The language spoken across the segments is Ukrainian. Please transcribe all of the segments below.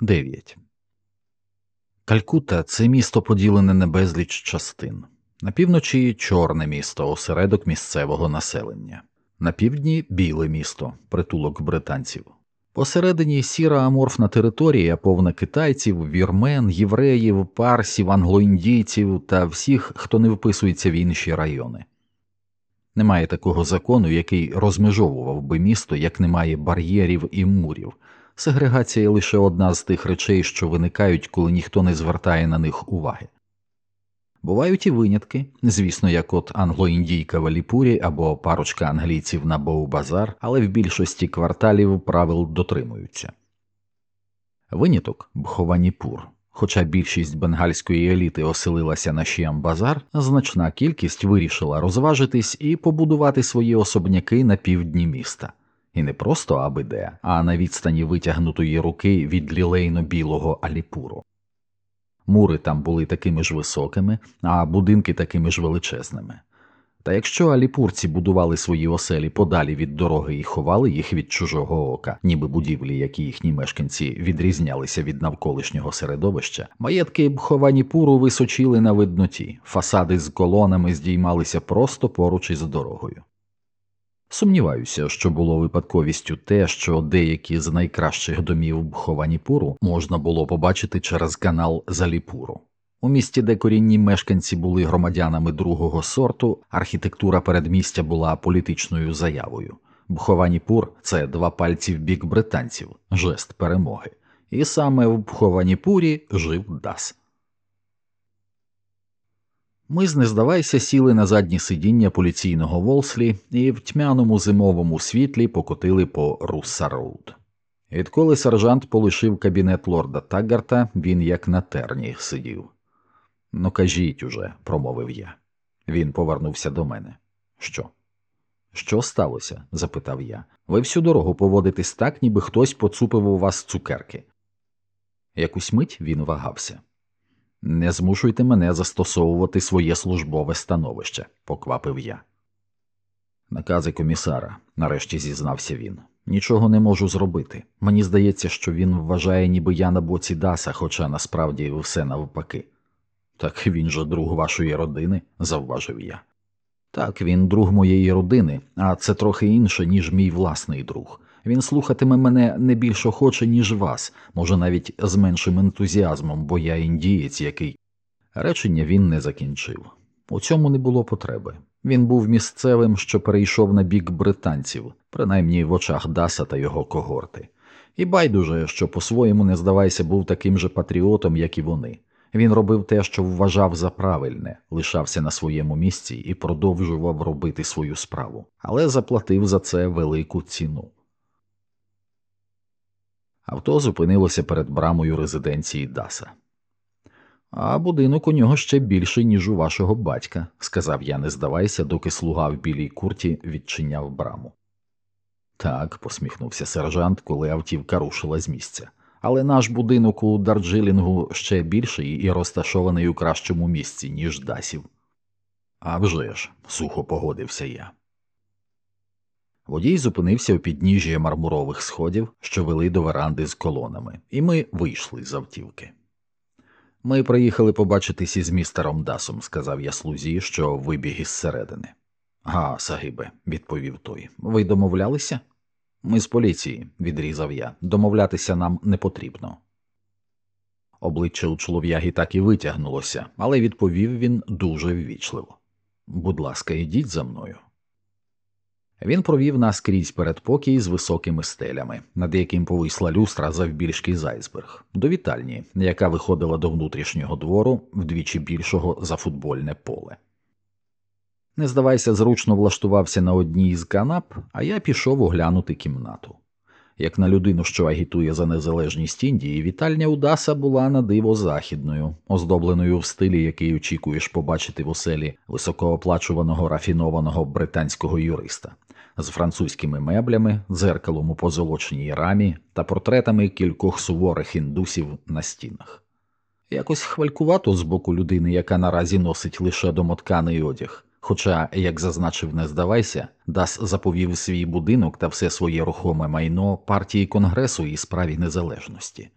9. Калькутта це місто поділене на безліч частин. На півночі чорне місто, осередок місцевого населення, на півдні біле місто, притулок британців. Посередині сіра аморфна територія, повна китайців, вірмен, євреїв, парсів, англоіндійців та всіх, хто не вписується в інші райони. Немає такого закону, який розмежовував би місто, як немає бар'єрів і мурів. Сегрегація лише одна з тих речей, що виникають, коли ніхто не звертає на них уваги. Бувають і винятки, звісно, як от англо-індійка в Аліпурі або парочка англійців на Боу-Базар, але в більшості кварталів правил дотримуються. Виняток Бхованіпур. Хоча більшість бенгальської еліти оселилася на Шіамбазар, значна кількість вирішила розважитись і побудувати свої особняки на півдні міста, і не просто аби де, а на відстані витягнутої руки від лілейно білого Аліпуру. Мури там були такими ж високими, а будинки такими ж величезними. Та якщо аліпурці будували свої оселі подалі від дороги і ховали їх від чужого ока, ніби будівлі, які їхні мешканці відрізнялися від навколишнього середовища, маєтки Бхованіпуру височили на видноті, фасади з колонами здіймалися просто поруч із дорогою. Сумніваюся, що було випадковістю те, що деякі з найкращих домів Бхованіпуру можна було побачити через канал Заліпуру. У місті, де корінні мешканці були громадянами другого сорту, архітектура передмістя була політичною заявою. Бхованіпур це два пальці в бік британців, жест перемоги, і саме в Бхованіпурі жив Дас. Ми з Не-Здавайся сіли на заднє сидіння поліційного Волслі і в тьмяному зимовому світлі покотили по Русса Роуд. Відколи сержант полишив кабінет лорда Таггарта, він як на терні сидів. Ну, кажіть уже, промовив я. Він повернувся до мене. Що? Що сталося? запитав я. Ви всю дорогу поводитесь так, ніби хтось поцупив у вас цукерки. Якусь мить він вагався. Не змушуйте мене застосовувати своє службове становище, поквапив я. Накази комісара, нарешті зізнався він. Нічого не можу зробити. Мені здається, що він вважає, ніби я на боці Даса, хоча насправді все навпаки. Так він же друг вашої родини, завважив я. Так, він друг моєї родини, а це трохи інше, ніж мій власний друг. Він слухатиме мене не більш охоче, ніж вас, може навіть з меншим ентузіазмом, бо я індієць, який. Речення він не закінчив. У цьому не було потреби. Він був місцевим, що перейшов на бік британців, принаймні в очах Даса та його когорти. І байдуже, що по-своєму, не здавайся, був таким же патріотом, як і вони. Він робив те, що вважав за правильне, лишався на своєму місці і продовжував робити свою справу, але заплатив за це велику ціну. Авто зупинилося перед брамою резиденції Даса. А будинок у нього ще більший, ніж у вашого батька, сказав я, не здавайся, доки слуга в білій курті відчиняв браму. Так, посміхнувся сержант, коли автівка рушила з місця. Але наш будинок у Дарджилінгу ще більший і розташований у кращому місці, ніж Дасів. «А вже ж», – сухо погодився я. Водій зупинився у підніжжі мармурових сходів, що вели до веранди з колонами, і ми вийшли з автівки. Ми приїхали побачитись із містером Дасом, сказав я слузі, що вибіг із середини. Га, Сагибе, відповів той. Ви домовлялися? Ми з поліції, відрізав я. Домовлятися нам не потрібно. Обличчя у чолов'яги так і витягнулося, але відповів він дуже ввічливо. Будь ласка, ідіть за мною. Він провів нас крізь передпокій з високими стелями, над яким повисла люстра завбільшки зайсберг, до вітальні, яка виходила до внутрішнього двору вдвічі більшого за футбольне поле. Не здавайся, зручно влаштувався на одній із канап, а я пішов оглянути кімнату. Як на людину, що агітує за незалежність Індії, вітальня Удаса була на диво західною, оздобленою в стилі, який очікуєш побачити в оселі високооплачуваного рафінованого британського юриста, з французькими меблями, дзеркалом у позолоченій рамі та портретами кількох суворих індусів на стінах. Якось хвалькувато з боку людини, яка наразі носить лише домотканий одяг. Хоча, як зазначив, не здавайся, Дас заповів свій будинок та все своє рухоме майно партії Конгресу і справі незалежності.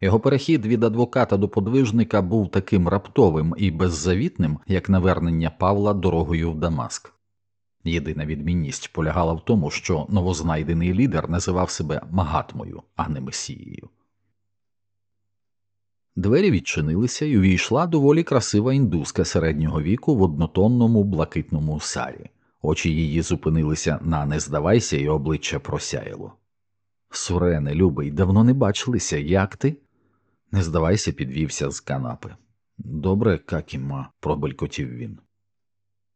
Його перехід від адвоката до подвижника був таким раптовим і беззавітним, як навернення Павла дорогою в Дамаск. Єдина відмінність полягала в тому, що новознайдений лідер називав себе Магатмою, а не Месією. Двері відчинилися і увійшла доволі красива індуска середнього віку в однотонному блакитному сарі. Очі її зупинилися на не здавайся, і обличчя просяяло. Сурене, любий, давно не бачилися, як ти? Не здавайся, підвівся з канапи. Добре, какіма, пробелькотів він.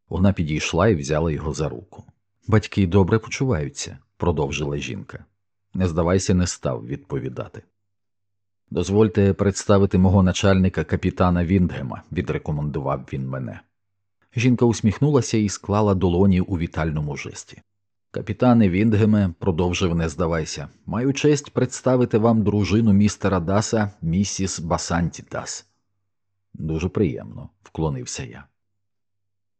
Вона підійшла і взяла його за руку. Батьки добре почуваються, продовжила жінка. Не здавайся, не став відповідати. Дозвольте представити мого начальника капітана Віндгема, відрекомендував він мене. Жінка усміхнулася і склала долоні у вітальному жесті. Капітане Віндгеме, продовжив не здавайся, маю честь представити вам дружину містера Даса, місіс Басанті Дас. Дуже приємно, вклонився я.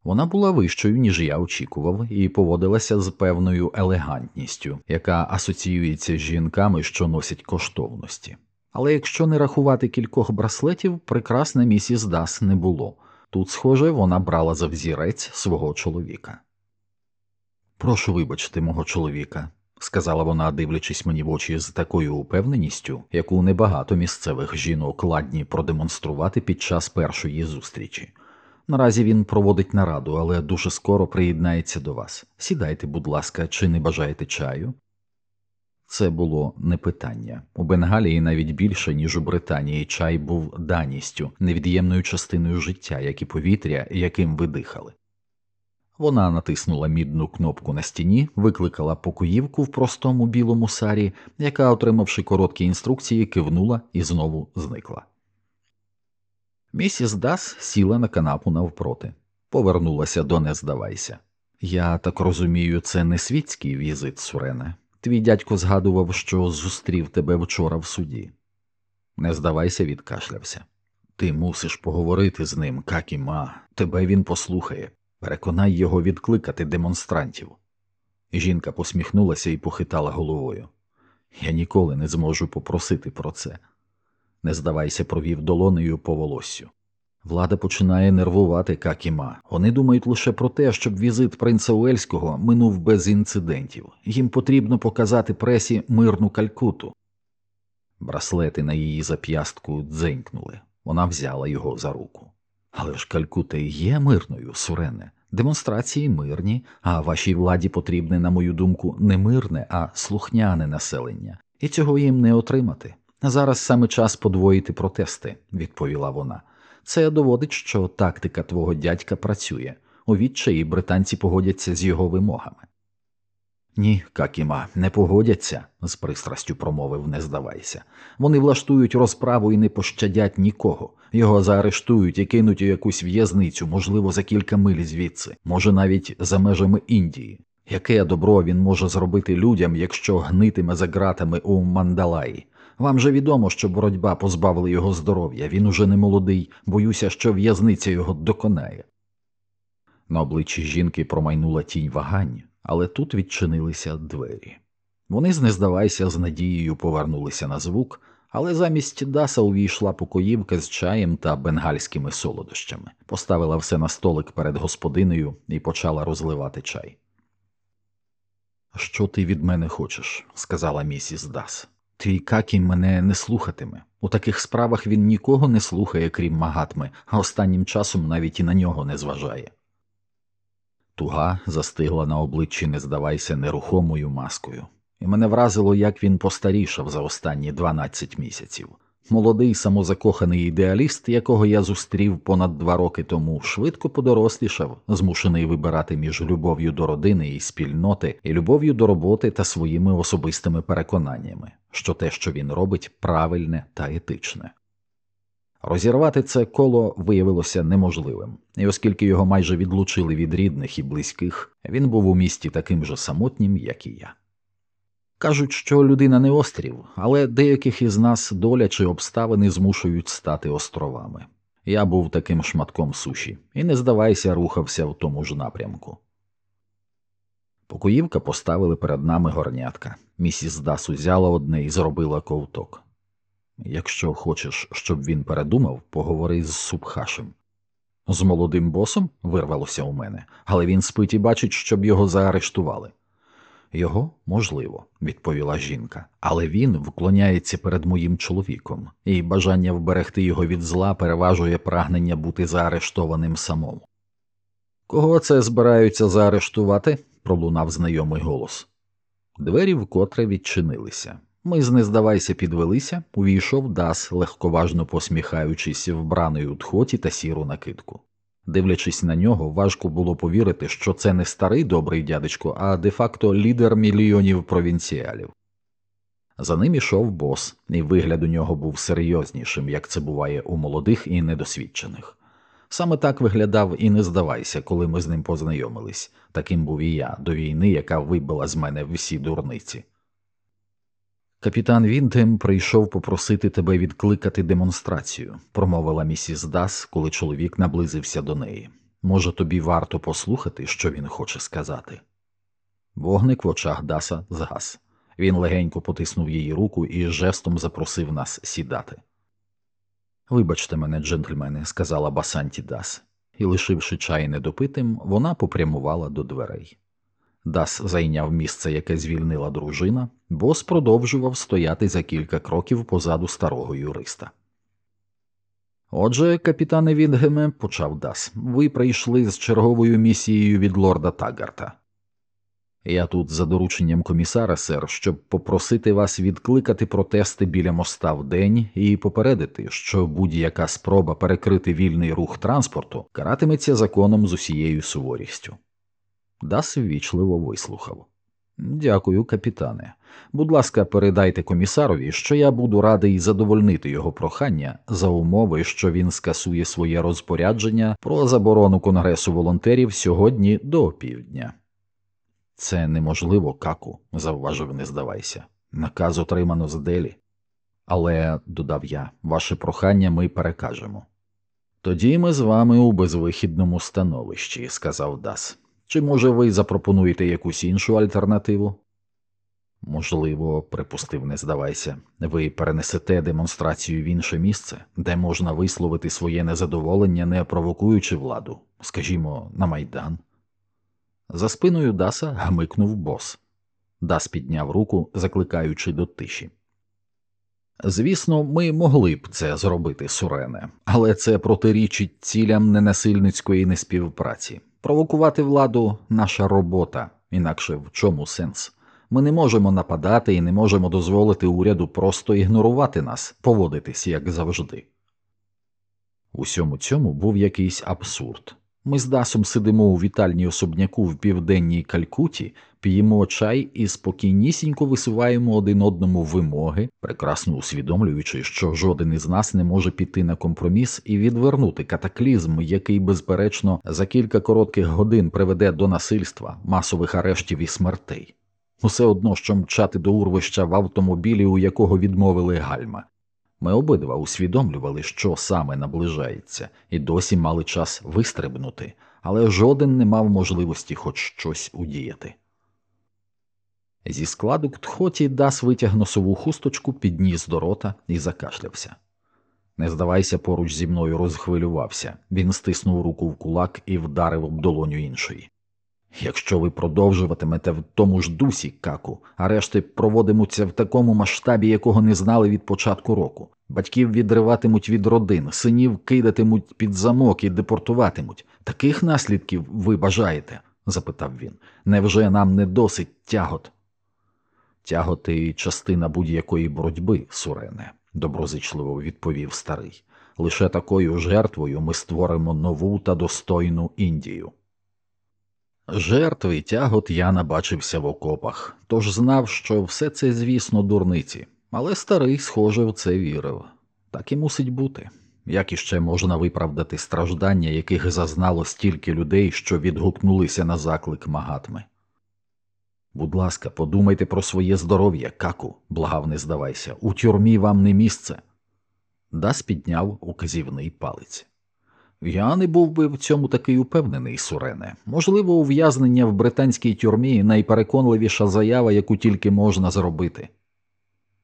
Вона була вищою, ніж я очікував, і поводилася з певною елегантністю, яка асоціюється з жінками, що носять коштовності. Але якщо не рахувати кількох браслетів, прекрасна місіс Дас не було. Тут, схоже, вона брала за взірець свого чоловіка. Прошу вибачте, мого чоловіка, сказала вона, дивлячись мені в очі з такою упевненістю, яку небагато місцевих жінок ладні продемонструвати під час першої зустрічі. Наразі він проводить нараду, але дуже скоро приєднається до вас. Сідайте, будь ласка, чи не бажаєте чаю? Це було не питання. У Бенгалії навіть більше, ніж у Британії, чай був даністю, невід'ємною частиною життя, як і повітря, яким ви дихали. Вона натиснула мідну кнопку на стіні, викликала покоївку в простому білому сарі, яка, отримавши короткі інструкції, кивнула і знову зникла. Місіс Дас сіла на канапу навпроти, повернулася до не здавайся. Я так розумію, це не світський візит, Сурене. Твій дядько згадував, що зустрів тебе вчора в суді. Не здавайся, відкашлявся. Ти мусиш поговорити з ним, какіма, тебе він послухає. Переконай його відкликати демонстрантів. Жінка посміхнулася і похитала головою. Я ніколи не зможу попросити про це. Не здавайся, провів долонею по волоссю. Влада починає нервувати какіма. Вони думають лише про те, щоб візит принца Уельського минув без інцидентів. Їм потрібно показати пресі мирну калькуту. Браслети на її зап'ястку дзенькнули. Вона взяла його за руку. Але ж Калькута є мирною, сурене. Демонстрації мирні, а вашій владі потрібне, на мою думку, не мирне, а слухняне населення, і цього їм не отримати. Зараз саме час подвоїти протести, відповіла вона. Це доводить, що тактика твого дядька працює. У відчаї британці погодяться з його вимогами. Ні, Какіма, не погодяться, з пристрастю промовив, не здавайся. Вони влаштують розправу і не пощадять нікого. Його заарештують і кинуть у якусь в'язницю, можливо, за кілька миль звідси, може навіть за межами Індії. Яке добро він може зробити людям, якщо гнитиме за ґратами у Мандалаї? Вам же відомо, що боротьба позбавила його здоров'я, він уже не молодий, боюся, що в'язниця його доконає. На обличчі жінки промайнула тінь вагань, але тут відчинилися двері. Вони, знездавайся, з надією повернулися на звук, але замість Даса увійшла покоївка з чаєм та бенгальськими солодощами, поставила все на столик перед господинею і почала розливати чай. Що ти від мене хочеш? сказала місіс Дас. Твій какі мене не слухатиме. У таких справах він нікого не слухає, крім магатми, а останнім часом навіть і на нього не зважає. Туга застигла на обличчі, не здавайся, нерухомою маскою, і мене вразило, як він постарішав за останні 12 місяців. Молодий самозакоханий ідеаліст, якого я зустрів понад два роки тому, швидко подорослішав, змушений вибирати між любов'ю до родини і спільноти і любов'ю до роботи та своїми особистими переконаннями, що те, що він робить, правильне та етичне. Розірвати це коло виявилося неможливим, і оскільки його майже відлучили від рідних і близьких, він був у місті таким же самотнім, як і я. Кажуть, що людина не острів, але деяких із нас доля чи обставини змушують стати островами. Я був таким шматком суші і, не здавайся, рухався в тому ж напрямку. Покоївка поставили перед нами горнятка. Місіс Дас узяла одне і зробила ковток. Якщо хочеш, щоб він передумав, поговори з Субхашем. З молодим босом вирвалося у мене, але він спить і бачить, щоб його заарештували. Його можливо, відповіла жінка, але він вклоняється перед моїм чоловіком, і бажання вберегти його від зла переважує прагнення бути заарештованим самому. Кого це збираються заарештувати? пролунав знайомий голос. Двері вкотре відчинилися. Ми з нездавайся підвелися, увійшов Дас, легковажно посміхаючись, вбраний у тхоті та сіру накидку. Дивлячись на нього, важко було повірити, що це не старий добрий дядечко, а де-факто лідер мільйонів провінціалів. За ним ішов бос, і вигляд у нього був серйознішим, як це буває у молодих і недосвідчених. Саме так виглядав і не здавайся, коли ми з ним познайомились. Таким був і я до війни, яка вибила з мене всі дурниці. Капітан Вінтем прийшов попросити тебе відкликати демонстрацію, промовила місіс Дас, коли чоловік наблизився до неї. Може, тобі варто послухати, що він хоче сказати. Вогник в очах Даса згас. Він легенько потиснув її руку і жестом запросив нас сідати. Вибачте мене, джентльмени, сказала Басанті Дас, і, лишивши чай недопитим, вона попрямувала до дверей. Дас зайняв місце, яке звільнила дружина, бос продовжував стояти за кілька кроків позаду старого юриста. Отже, капітане Відгеме, почав Дас, ви прийшли з черговою місією від лорда Тагарта. Я тут за дорученням комісара, сер, щоб попросити вас відкликати протести біля моста в день і попередити, що будь-яка спроба перекрити вільний рух транспорту каратиметься законом з усією суворістю. Дас ввічливо вислухав. Дякую, капітане. Будь ласка, передайте комісарові, що я буду радий задовольнити його прохання за умови, що він скасує своє розпорядження про заборону конгресу волонтерів сьогодні до півдня. Це неможливо, каку, завважив, не здавайся. Наказ отримано з Делі. Але, додав я, ваше прохання ми перекажемо. Тоді ми з вами у безвихідному становищі, сказав Дас. Чи, може, ви запропонуєте якусь іншу альтернативу? Можливо, припустив, не здавайся, ви перенесете демонстрацію в інше місце, де можна висловити своє незадоволення, не провокуючи владу, скажімо, на майдан. За спиною Даса гмикнув бос. Дас підняв руку, закликаючи до тиші. Звісно, ми могли б це зробити, Сурене, але це протирічить цілям ненасильницької неспівпраці. Провокувати владу наша робота, інакше в чому сенс? Ми не можемо нападати і не можемо дозволити уряду просто ігнорувати нас, поводитись як завжди. У всьому цьому був якийсь абсурд. Ми з Дасом сидимо у вітальні особняку в південній Калькуті, п'ємо чай і спокійнісінько висуваємо один одному вимоги, прекрасно усвідомлюючи, що жоден із нас не може піти на компроміс і відвернути катаклізм, який, безперечно, за кілька коротких годин приведе до насильства, масових арештів і смертей. Усе одно, що мчати до урвища в автомобілі, у якого відмовили гальма. Ми обидва усвідомлювали, що саме наближається, і досі мали час вистрибнути, але жоден не мав можливості хоч щось удіяти. Зі складу ктхоті Дас витяг носову хусточку, підніс до рота і закашлявся. Не здавайся, поруч зі мною розхвилювався. Він стиснув руку в кулак і вдарив об долоню іншої. Якщо ви продовжуватимете в тому ж дусі, каку, арешти проводимуться в такому масштабі, якого не знали від початку року. Батьків відриватимуть від родин, синів кидатимуть під замок і депортуватимуть. Таких наслідків ви бажаєте? запитав він. Невже нам не досить тягот? Тяготи частина будь-якої боротьби, сурене, доброзичливо відповів старий. Лише такою жертвою ми створимо нову та достойну Індію. Жертви тягот я набачився в окопах, тож знав, що все це, звісно, дурниці, але старий, схоже, в це вірив. Так і мусить бути. Як іще можна виправдати страждання, яких зазнало стільки людей, що відгукнулися на заклик магатми? Будь ласка, подумайте про своє здоров'я, каку, благав, не здавайся, у тюрмі вам не місце. Дас підняв указівний палець. Я не був би в цьому такий упевнений, Сурене. Можливо, ув'язнення в британській тюрмі найпереконливіша заява, яку тільки можна зробити.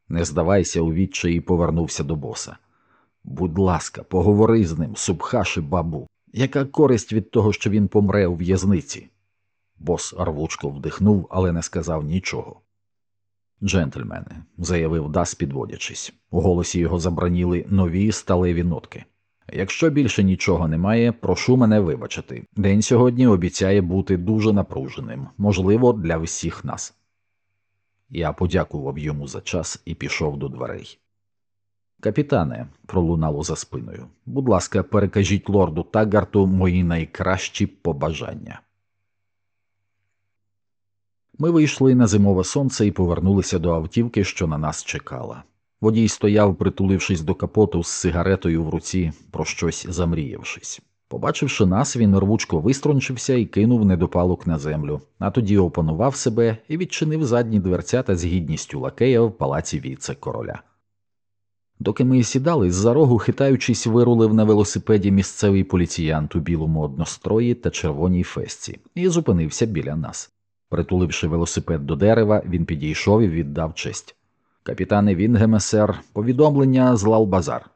Не здавайся у відчаї повернувся до боса. Будь ласка, поговори з ним, субхаши бабу. Яка користь від того, що він помре у в'язниці? Бос рвучко вдихнув, але не сказав нічого. Джентльмени, заявив Дас, підводячись. У голосі його забраніли нові сталеві нотки. Якщо більше нічого немає, прошу мене вибачити. День сьогодні обіцяє бути дуже напруженим, можливо, для всіх нас. Я подякував йому за час і пішов до дверей. Капітане, пролунало за спиною, будь ласка, перекажіть лорду Таггарту мої найкращі побажання. Ми вийшли на зимове сонце і повернулися до автівки, що на нас чекала. Водій стояв, притулившись до капоту з сигаретою в руці, про щось замріявшись. Побачивши нас, він рвучко виструнчився і кинув недопалок на землю, а тоді опанував себе і відчинив задні дверцята з гідністю лакея в палаці віце короля. Доки ми сідали, з-за рогу, хитаючись, вирулив на велосипеді місцевий поліціянт у білому однострої та червоній фесці і зупинився біля нас. Притуливши велосипед до дерева, він підійшов і віддав честь. Капітане Вінгеме, сер, повідомлення з Лалбазар.